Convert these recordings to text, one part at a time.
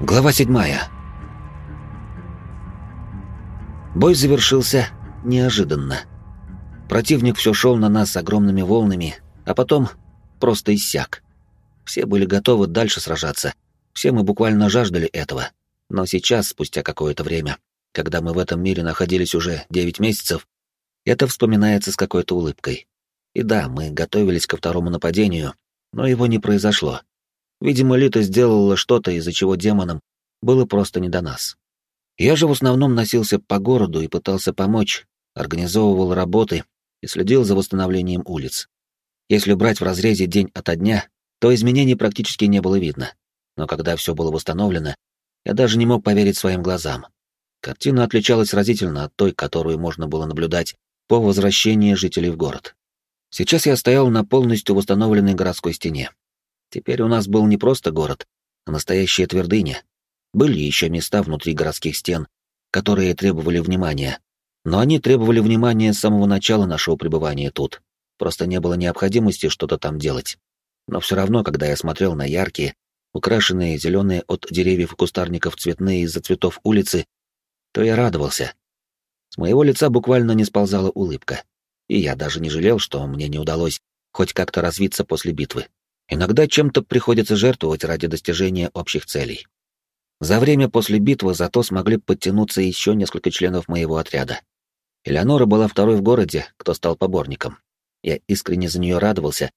Глава седьмая. Бой завершился неожиданно. Противник все шел на нас огромными волнами, а потом просто иссяк. Все были готовы дальше сражаться. Все мы буквально жаждали этого. Но сейчас, спустя какое-то время, когда мы в этом мире находились уже 9 месяцев, это вспоминается с какой-то улыбкой. И да, мы готовились ко второму нападению, но его не произошло. Видимо, Лита сделала что-то, из-за чего демонам было просто не до нас. Я же в основном носился по городу и пытался помочь, организовывал работы и следил за восстановлением улиц. Если брать в разрезе день ото дня, то изменений практически не было видно. Но когда все было восстановлено, я даже не мог поверить своим глазам. Картина отличалась разительно от той, которую можно было наблюдать по возвращении жителей в город. Сейчас я стоял на полностью восстановленной городской стене. Теперь у нас был не просто город, а настоящая твердыня. Были еще места внутри городских стен, которые требовали внимания. Но они требовали внимания с самого начала нашего пребывания тут. Просто не было необходимости что-то там делать. Но все равно, когда я смотрел на яркие, украшенные зеленые от деревьев и кустарников цветные из-за цветов улицы, то я радовался. С моего лица буквально не сползала улыбка. И я даже не жалел, что мне не удалось хоть как-то развиться после битвы. Иногда чем-то приходится жертвовать ради достижения общих целей. За время после битвы зато смогли подтянуться еще несколько членов моего отряда. Элеонора была второй в городе, кто стал поборником. Я искренне за нее радовался,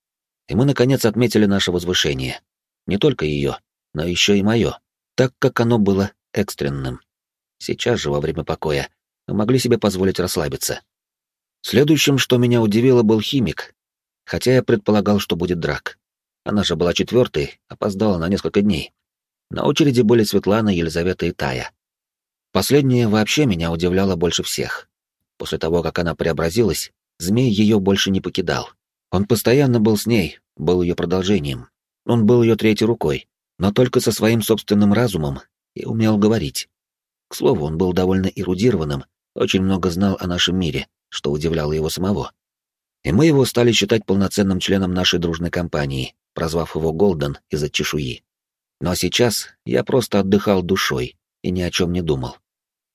и мы, наконец, отметили наше возвышение. Не только ее, но еще и мое, так как оно было экстренным. Сейчас же, во время покоя, мы могли себе позволить расслабиться. Следующим, что меня удивило, был химик, хотя я предполагал, что будет драк. Она же была четвертой, опоздала на несколько дней. На очереди были Светлана, Елизавета и Тая. Последняя вообще меня удивляла больше всех. После того, как она преобразилась, змей ее больше не покидал. Он постоянно был с ней, был ее продолжением. Он был ее третьей рукой, но только со своим собственным разумом и умел говорить. К слову, он был довольно эрудированным, очень много знал о нашем мире, что удивляло его самого. И мы его стали считать полноценным членом нашей дружной компании, прозвав его Голден из-за чешуи. Но сейчас я просто отдыхал душой и ни о чем не думал.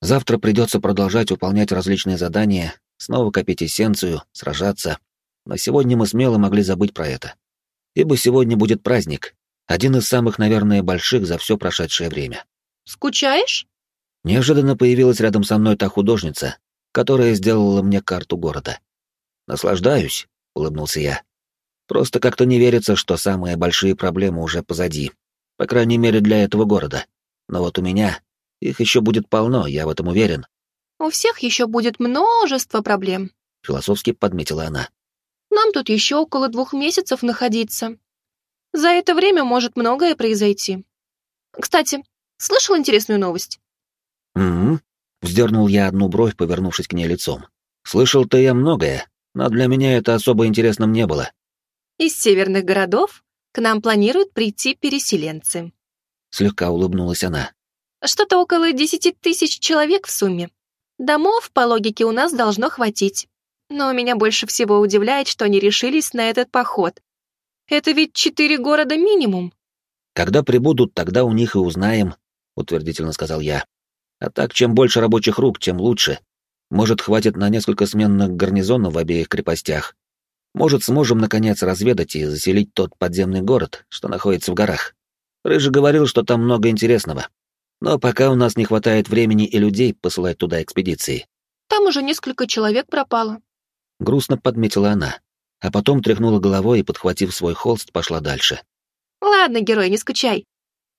Завтра придется продолжать выполнять различные задания, снова копить эссенцию, сражаться. Но сегодня мы смело могли забыть про это. Ибо сегодня будет праздник, один из самых, наверное, больших за все прошедшее время. «Скучаешь?» Неожиданно появилась рядом со мной та художница, которая сделала мне карту города. «Наслаждаюсь», — улыбнулся я. Просто как-то не верится, что самые большие проблемы уже позади. По крайней мере, для этого города. Но вот у меня их еще будет полно, я в этом уверен. У всех еще будет множество проблем, философски подметила она. Нам тут еще около двух месяцев находиться. За это время может многое произойти. Кстати, слышал интересную новость? Угу. Вздернул я одну бровь, повернувшись к ней лицом. Слышал-то я многое, но для меня это особо интересным не было. Из северных городов к нам планируют прийти переселенцы. Слегка улыбнулась она. Что-то около десяти тысяч человек в сумме. Домов, по логике, у нас должно хватить. Но меня больше всего удивляет, что они решились на этот поход. Это ведь четыре города минимум. Когда прибудут, тогда у них и узнаем, утвердительно сказал я. А так, чем больше рабочих рук, тем лучше. Может, хватит на несколько сменных гарнизонов в обеих крепостях. Может, сможем, наконец, разведать и заселить тот подземный город, что находится в горах. Рыжий говорил, что там много интересного. Но пока у нас не хватает времени и людей посылать туда экспедиции. Там уже несколько человек пропало. Грустно подметила она, а потом тряхнула головой и, подхватив свой холст, пошла дальше. Ладно, герой, не скучай.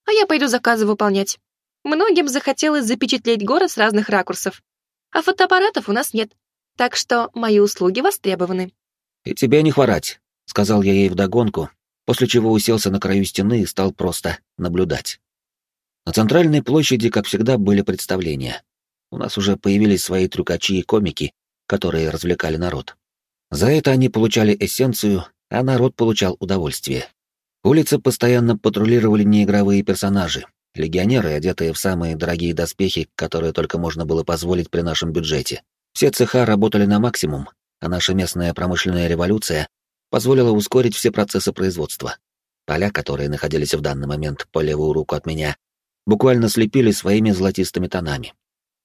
А я пойду заказы выполнять. Многим захотелось запечатлеть город с разных ракурсов. А фотоаппаратов у нас нет. Так что мои услуги востребованы. «И тебе не хворать», — сказал я ей вдогонку, после чего уселся на краю стены и стал просто наблюдать. На центральной площади, как всегда, были представления. У нас уже появились свои трюкачи и комики, которые развлекали народ. За это они получали эссенцию, а народ получал удовольствие. Улицы постоянно патрулировали неигровые персонажи, легионеры, одетые в самые дорогие доспехи, которые только можно было позволить при нашем бюджете. Все цеха работали на максимум, а наша местная промышленная революция позволила ускорить все процессы производства. Поля, которые находились в данный момент по левую руку от меня, буквально слепили своими золотистыми тонами.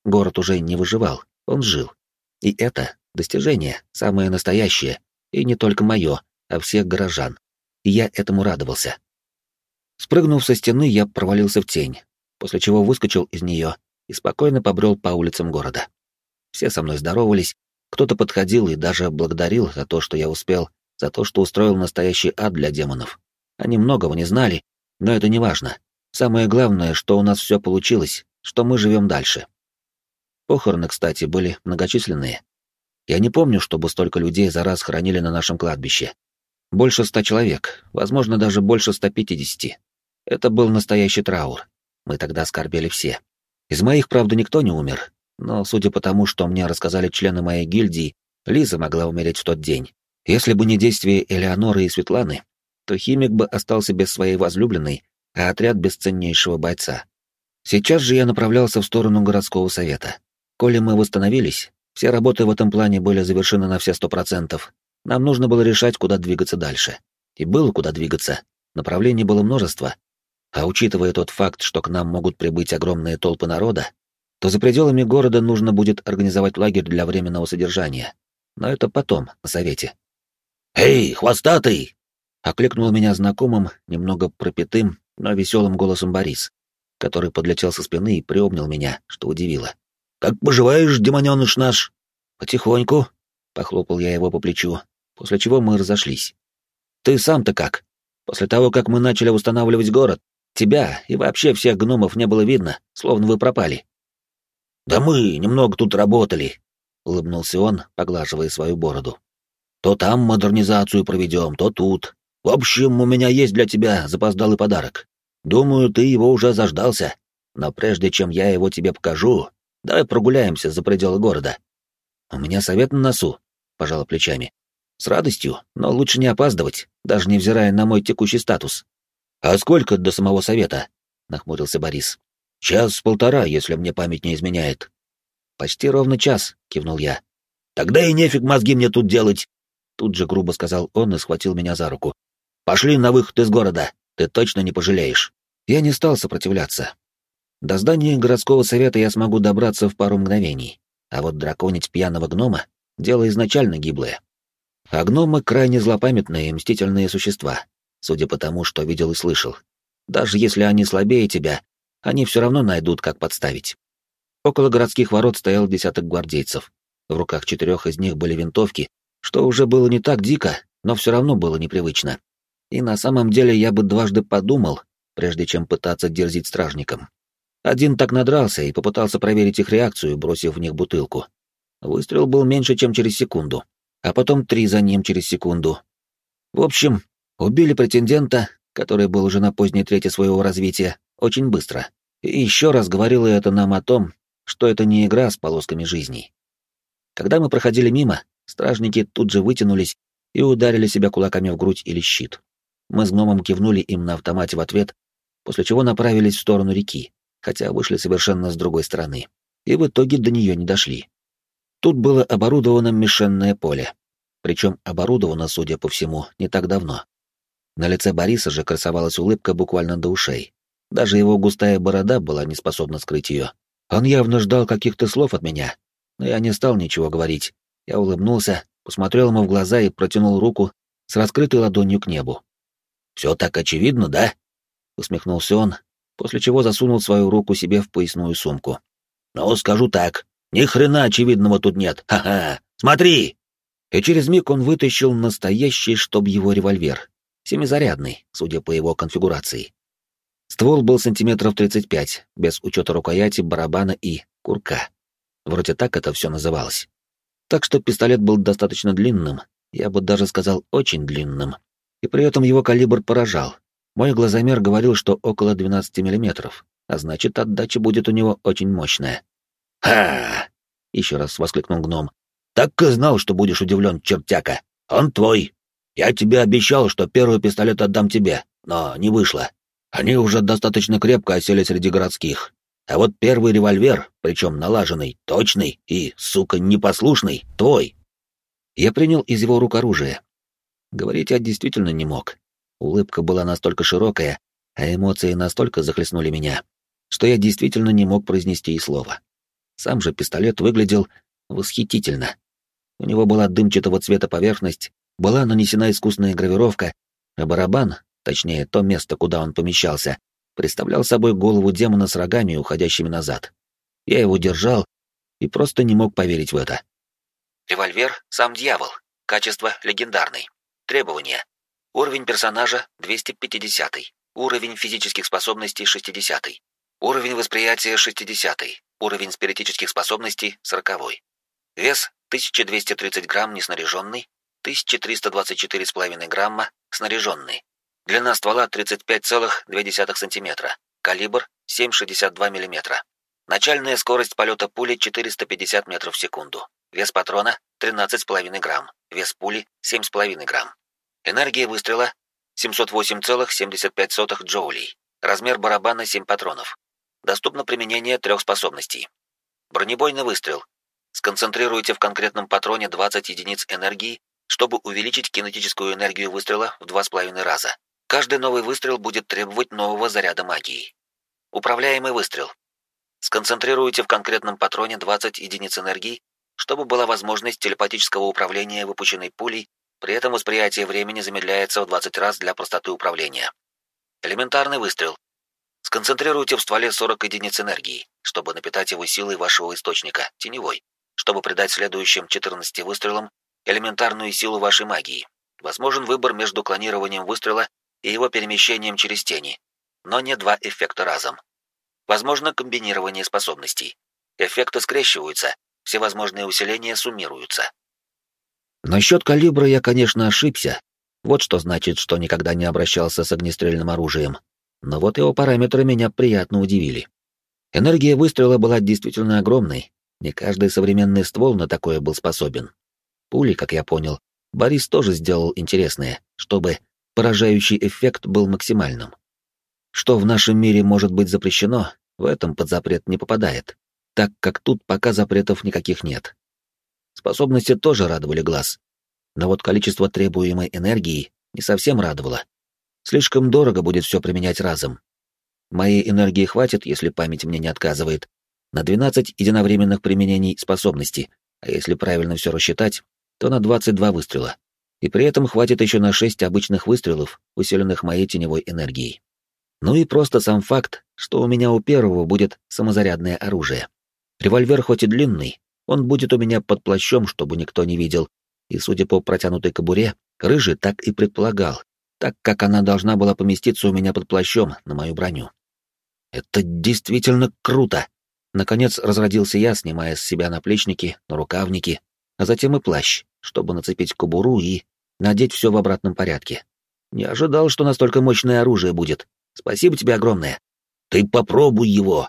Город уже не выживал, он жил. И это достижение, самое настоящее, и не только мое, а всех горожан. И я этому радовался. Спрыгнув со стены, я провалился в тень, после чего выскочил из нее и спокойно побрел по улицам города. Все со мной здоровались, кто-то подходил и даже благодарил за то, что я успел, за то, что устроил настоящий ад для демонов. Они многого не знали, но это не важно. Самое главное, что у нас все получилось, что мы живем дальше. Похороны, кстати, были многочисленные. Я не помню, чтобы столько людей за раз хоронили на нашем кладбище. Больше ста человек, возможно, даже больше ста пятидесяти. Это был настоящий траур. Мы тогда скорбели все. Из моих, правда, никто не умер, но, судя по тому, что мне рассказали члены моей гильдии, Лиза могла умереть в тот день. Если бы не действия Элеоноры и Светланы, то химик бы остался без своей возлюбленной, а отряд без ценнейшего бойца. Сейчас же я направлялся в сторону городского совета. Коли мы восстановились, все работы в этом плане были завершены на все сто процентов. Нам нужно было решать, куда двигаться дальше. И было куда двигаться. Направлений было множество. А учитывая тот факт, что к нам могут прибыть огромные толпы народа, то за пределами города нужно будет организовать лагерь для временного содержания. Но это потом, на совете. «Эй, хвостатый!» — окликнул меня знакомым, немного пропитым, но веселым голосом Борис, который подлетел со спины и приобнял меня, что удивило. Как поживаешь, демонёныш наш? Потихоньку, похлопал я его по плечу, после чего мы разошлись. Ты сам-то как? После того, как мы начали восстанавливать город, тебя и вообще всех гномов не было видно, словно вы пропали. Да мы немного тут работали, улыбнулся он, поглаживая свою бороду. То там модернизацию проведем, то тут. В общем, у меня есть для тебя запоздалый подарок. Думаю, ты его уже заждался. Но прежде чем я его тебе покажу, Давай прогуляемся за пределы города. У меня совет на носу, пожала плечами. С радостью, но лучше не опаздывать, даже невзирая на мой текущий статус. А сколько до самого совета? нахмурился Борис. Час-полтора, если мне память не изменяет. Почти ровно час, кивнул я. Тогда и нефиг мозги мне тут делать, тут же грубо сказал он и схватил меня за руку. Пошли на выход из города, ты точно не пожалеешь. Я не стал сопротивляться, до здания городского совета я смогу добраться в пару мгновений, а вот драконить пьяного гнома — дело изначально гиблое. А гномы — крайне злопамятные и мстительные существа, судя по тому, что видел и слышал. Даже если они слабее тебя, они все равно найдут, как подставить. Около городских ворот стоял десяток гвардейцев. В руках четырех из них были винтовки, что уже было не так дико, но все равно было непривычно. И на самом деле я бы дважды подумал, прежде чем пытаться дерзить стражникам. Один так надрался и попытался проверить их реакцию, бросив в них бутылку. Выстрел был меньше, чем через секунду, а потом три за ним через секунду. В общем, убили претендента, который был уже на поздней трети своего развития, очень быстро. И еще раз говорило это нам о том, что это не игра с полосками жизней. Когда мы проходили мимо, стражники тут же вытянулись и ударили себя кулаками в грудь или щит. Мы с гномом кивнули им на автомате в ответ, после чего направились в сторону реки хотя вышли совершенно с другой стороны, и в итоге до нее не дошли. Тут было оборудовано мишенное поле, причем оборудовано, судя по всему, не так давно. На лице Бориса же красовалась улыбка буквально до ушей. Даже его густая борода была не способна скрыть ее. Он явно ждал каких-то слов от меня, но я не стал ничего говорить. Я улыбнулся, посмотрел ему в глаза и протянул руку с раскрытой ладонью к небу. «Все так очевидно, да?» — усмехнулся он, после чего засунул свою руку себе в поясную сумку. «Ну, скажу так, ни хрена очевидного тут нет, ха-ха! Смотри!» И через миг он вытащил настоящий, чтоб его револьвер, семизарядный, судя по его конфигурации. Ствол был сантиметров 35, без учета рукояти, барабана и курка. Вроде так это все называлось. Так что пистолет был достаточно длинным, я бы даже сказал очень длинным, и при этом его калибр поражал, мой глазомер говорил, что около 12 миллиметров, а значит, отдача будет у него очень мощная. «Ха!» — еще раз воскликнул гном. «Так и знал, что будешь удивлен, чертяка. Он твой. Я тебе обещал, что первый пистолет отдам тебе, но не вышло. Они уже достаточно крепко осели среди городских. А вот первый револьвер, причем налаженный, точный и, сука, непослушный, твой». Я принял из его рук оружие. Говорить я действительно не мог. Улыбка была настолько широкая, а эмоции настолько захлестнули меня, что я действительно не мог произнести и слова. Сам же пистолет выглядел восхитительно. У него была дымчатого цвета поверхность, была нанесена искусная гравировка, а барабан, точнее то место, куда он помещался, представлял собой голову демона с рогами, уходящими назад. Я его держал и просто не мог поверить в это. Револьвер «Сам дьявол». Качество легендарный. Требования. Уровень персонажа 250. Уровень физических способностей 60. Уровень восприятия 60. Уровень спиритических способностей 40. Вес 1230 грамм неснаряженный, 1324,5 грамма снаряженный. Длина ствола 35,2 см. Калибр 7,62 мм. Начальная скорость полета пули 450 метров в секунду. Вес патрона 13,5 грамм. Вес пули 7,5 грамм. Энергия выстрела 708,75 джоулей. Размер барабана 7 патронов. Доступно применение трех способностей. Бронебойный выстрел. Сконцентрируйте в конкретном патроне 20 единиц энергии, чтобы увеличить кинетическую энергию выстрела в 2,5 раза. Каждый новый выстрел будет требовать нового заряда магии. Управляемый выстрел. Сконцентрируйте в конкретном патроне 20 единиц энергии, чтобы была возможность телепатического управления выпущенной пулей при этом восприятие времени замедляется в 20 раз для простоты управления. Элементарный выстрел. Сконцентрируйте в стволе 40 единиц энергии, чтобы напитать его силой вашего источника, теневой, чтобы придать следующим 14 выстрелам элементарную силу вашей магии. Возможен выбор между клонированием выстрела и его перемещением через тени, но не два эффекта разом. Возможно комбинирование способностей. Эффекты скрещиваются, все возможные усиления суммируются. Насчет калибра я, конечно, ошибся. Вот что значит, что никогда не обращался с огнестрельным оружием. Но вот его параметры меня приятно удивили. Энергия выстрела была действительно огромной. Не каждый современный ствол на такое был способен. Пули, как я понял, Борис тоже сделал интересные, чтобы поражающий эффект был максимальным. Что в нашем мире может быть запрещено, в этом под запрет не попадает, так как тут пока запретов никаких нет. Способности тоже радовали глаз. Но вот количество требуемой энергии не совсем радовало. Слишком дорого будет все применять разом. Моей энергии хватит, если память мне не отказывает, на 12 единовременных применений способности, а если правильно все рассчитать, то на 22 выстрела. И при этом хватит еще на 6 обычных выстрелов, усиленных моей теневой энергией. Ну и просто сам факт, что у меня у первого будет самозарядное оружие. Револьвер хоть и длинный, он будет у меня под плащом, чтобы никто не видел. И, судя по протянутой кобуре, Рыжий так и предполагал, так как она должна была поместиться у меня под плащом на мою броню. Это действительно круто! Наконец разродился я, снимая с себя наплечники, нарукавники, а затем и плащ, чтобы нацепить кобуру и надеть все в обратном порядке. Не ожидал, что настолько мощное оружие будет. Спасибо тебе огромное. Ты попробуй его,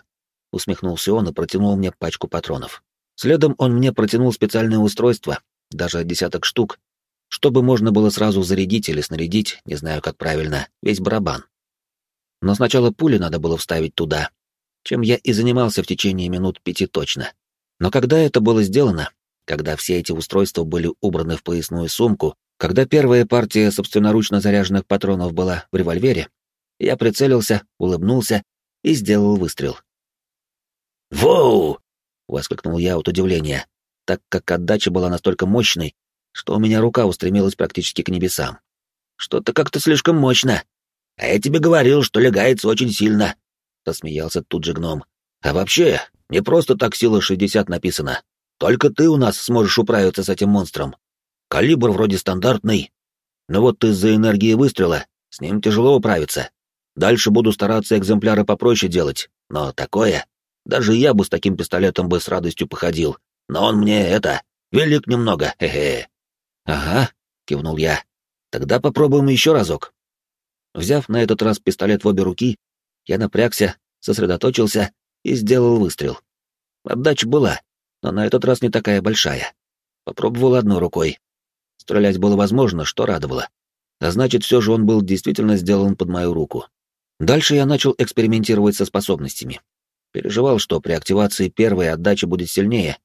усмехнулся он и протянул мне пачку патронов. Следом он мне протянул специальное устройство, даже десяток штук, чтобы можно было сразу зарядить или снарядить, не знаю как правильно, весь барабан. Но сначала пули надо было вставить туда, чем я и занимался в течение минут пяти точно. Но когда это было сделано, когда все эти устройства были убраны в поясную сумку, когда первая партия собственноручно заряженных патронов была в револьвере, я прицелился, улыбнулся и сделал выстрел. «Воу!» воскликнул я от удивления, так как отдача была настолько мощной, что у меня рука устремилась практически к небесам. Что-то как-то слишком мощно. А я тебе говорил, что легается очень сильно, рассмеялся тут же гном. А вообще, не просто так сила 60 написано. Только ты у нас сможешь управиться с этим монстром. Калибр вроде стандартный, но вот из-за энергии выстрела с ним тяжело управиться. Дальше буду стараться экземпляры попроще делать, но такое даже я бы с таким пистолетом бы с радостью походил. Но он мне это, велик немного, хе-хе. Ага, кивнул я. Тогда попробуем еще разок. Взяв на этот раз пистолет в обе руки, я напрягся, сосредоточился и сделал выстрел. Отдача была, но на этот раз не такая большая. Попробовал одной рукой. Стрелять было возможно, что радовало. А значит, все же он был действительно сделан под мою руку. Дальше я начал экспериментировать со способностями. Переживал, что при активации первой отдача будет сильнее.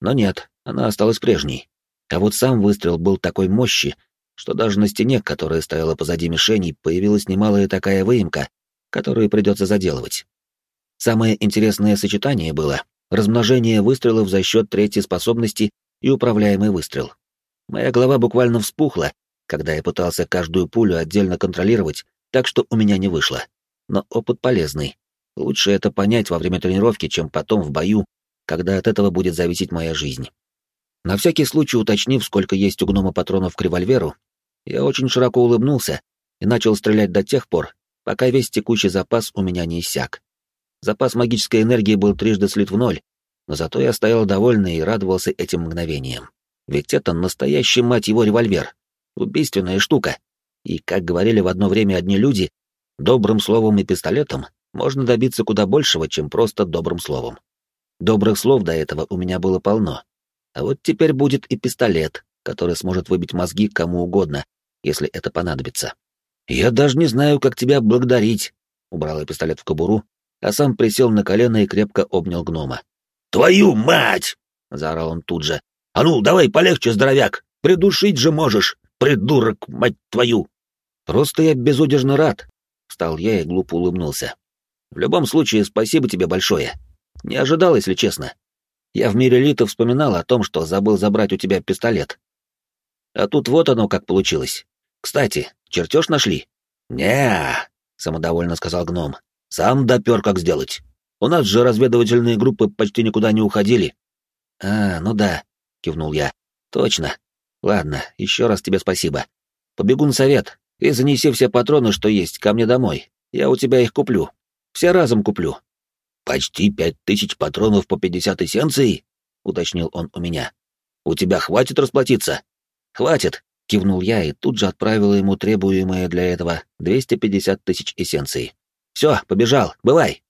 Но нет, она осталась прежней. А вот сам выстрел был такой мощи, что даже на стене, которая стояла позади мишени, появилась немалая такая выемка, которую придется заделывать. Самое интересное сочетание было размножение выстрелов за счет третьей способности и управляемый выстрел. Моя голова буквально вспухла, когда я пытался каждую пулю отдельно контролировать, так что у меня не вышло. Но опыт полезный. Лучше это понять во время тренировки, чем потом в бою, когда от этого будет зависеть моя жизнь. На всякий случай уточнив, сколько есть у гнома патронов к револьверу, я очень широко улыбнулся и начал стрелять до тех пор, пока весь текущий запас у меня не иссяк. Запас магической энергии был трижды слит в ноль, но зато я стоял довольный и радовался этим мгновениям. Ведь это настоящий, мать его, револьвер. Убийственная штука. И, как говорили в одно время одни люди, добрым словом и пистолетом можно добиться куда большего, чем просто добрым словом. Добрых слов до этого у меня было полно. А вот теперь будет и пистолет, который сможет выбить мозги кому угодно, если это понадобится. «Я даже не знаю, как тебя благодарить», — убрал я пистолет в кобуру а сам присел на колено и крепко обнял гнома. «Твою мать!» — заорал он тут же. «А ну, давай полегче, здоровяк! Придушить же можешь, придурок, мать твою!» «Просто я безудержно рад», — встал я и глупо улыбнулся. «В любом случае, спасибо тебе большое. Не ожидал, если честно. Я в мире Лита вспоминал о том, что забыл забрать у тебя пистолет. А тут вот оно как получилось. Кстати, чертеж нашли?» «Не-а», самодовольно сказал гном. Сам допер, как сделать. У нас же разведывательные группы почти никуда не уходили. А, ну да, кивнул я. Точно. Ладно, еще раз тебе спасибо. Побегу на совет и занеси все патроны, что есть, ко мне домой. Я у тебя их куплю. Все разом куплю. Почти пять тысяч патронов по пятьдесят эссенций, уточнил он у меня. У тебя хватит расплатиться? Хватит, кивнул я и тут же отправил ему требуемое для этого 250 тысяч эссенций. Все, побежал, бывай.